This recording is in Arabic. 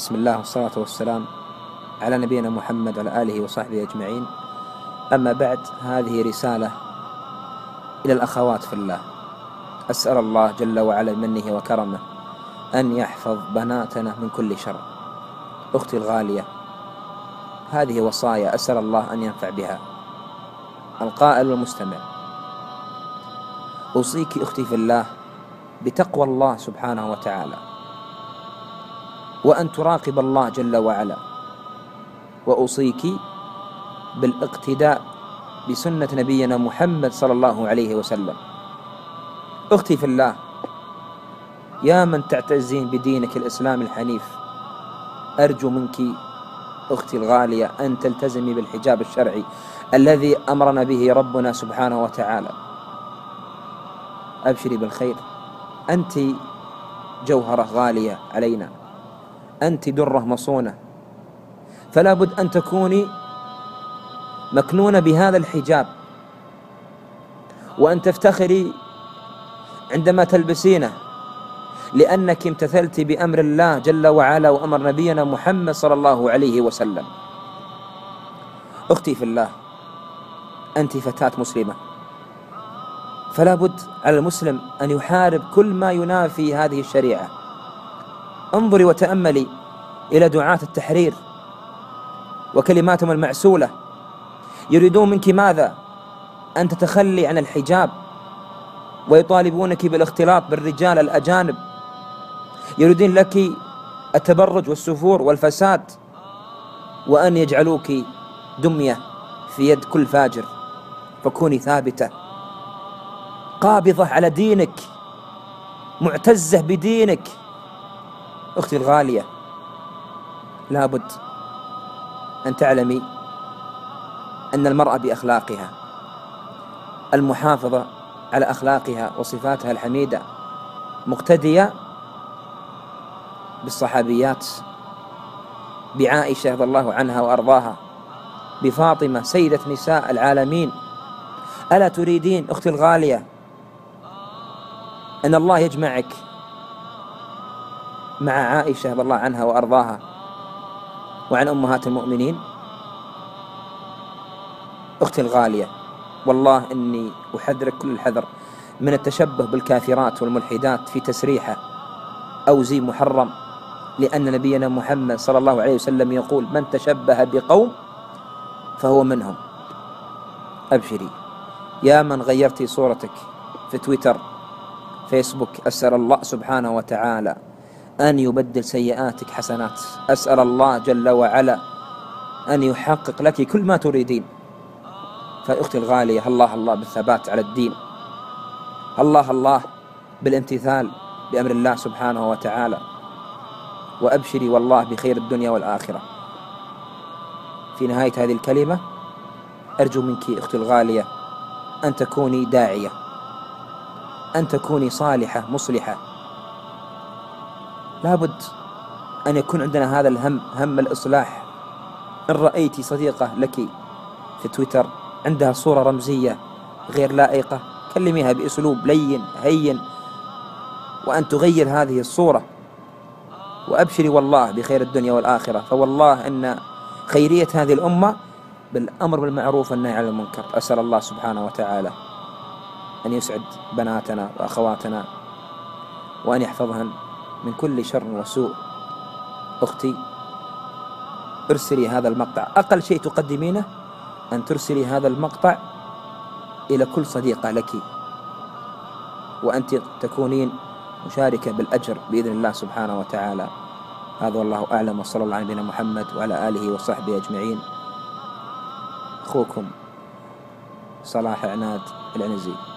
بسم الله والصلاة والسلام على نبينا محمد وعلى آله وصحبه أجمعين. أما بعد هذه رسالة إلى الأخوات في الله. أسأل الله جل وعلا بمنه وكرمه أن يحفظ بناتنا من كل شر. أختي الغالية هذه وصايا أسأل الله أن ينفع بها. القائل والمستمع أوصيك أختي في الله بتقوى الله سبحانه وتعالى. وأن تراقب الله جل وعلا. وأوصيك بالاقتداء بسنة نبينا محمد صلى الله عليه وسلم. أختي في الله يا من تعتزين بدينك الإسلام الحنيف أرجو منك أختي الغالية أن تلتزمي بالحجاب الشرعي الذي أمرنا به ربنا سبحانه وتعالى. أبشري بالخير. أنت جوهرة غالية علينا. أنت درة مصونة. فلا بد أن تكوني مكنونة بهذا الحجاب. وأن تفتخري عندما تلبسينه. لأنك امتثلت بأمر الله جل وعلا وأمر نبينا محمد صلى الله عليه وسلم. أختي في الله أنت فتاة مسلمة. فلا بد على المسلم أن يحارب كل ما ينافي هذه الشريعة. انظري وتأملي إلى دعاة التحرير وكلماتهم المعسولة. يريدون منك ماذا؟ أن تتخلي عن الحجاب ويطالبونك بالاختلاط بالرجال الأجانب. يريدون لك التبرج والسفور والفساد وأن يجعلوك دمية في يد كل فاجر. فكوني ثابتة. قابضة على دينك. معتزة بدينك. أختي الغالية لابد أن تعلمي أن المرأة بأخلاقها المحافظة على أخلاقها وصفاتها الحميدة مقتدية بالصحابيات بعائشة رضي الله عنها وأرضاها بفاطمة سيدة نساء العالمين. ألا تريدين أختي الغالية أن الله يجمعك مع عائشة رضي الله عنها وأرضاها وعن أمهات المؤمنين. أختي الغالية والله إني أحذرك كل الحذر من التشبه بالكافرات والملحدات في تسريحة أو زي محرم لأن نبينا محمد صلى الله عليه وسلم يقول من تشبه بقوم فهو منهم. أبشري يا من غيرتي صورتك في تويتر فيسبوك أسأل الله سبحانه وتعالى أن يبدل سيئاتك حسنات. أسأل الله جل وعلا أن يحقق لك كل ما تريدين. فأختي الغالية الله الله بالثبات على الدين. الله الله بالامتثال بأمر الله سبحانه وتعالى. وأبشري والله بخير الدنيا والآخرة. في نهاية هذه الكلمة أرجو منك أختي الغالية أن تكوني داعية أن تكوني صالحة مصلحة. لابد أن يكون عندنا هذا الهم هم الإصلاح. إن رأيت صديقة لك في تويتر عندها صورة رمزية غير لائقة كلميها بأسلوب لين هين وأن تغير هذه الصورة. وأبشري والله بخير الدنيا والآخرة. فوالله أن خيرية هذه الأمة بالأمر بالمعروف والنهي عن المنكر. أسأل الله سبحانه وتعالى أن يسعد بناتنا وأخواتنا وأن يحفظهن. من كل شر وسوء. أختي ارسلي هذا المقطع. أقل شيء تقدمينه أن ترسلي هذا المقطع إلى كل صديقة لك. وأنت تكونين مشاركة بالأجر بإذن الله سبحانه وتعالى. هذا والله أعلم. وصلى الله على نبينا محمد وعلى آله وصحبه أجمعين. أخوكم صلاح عناد العنزي.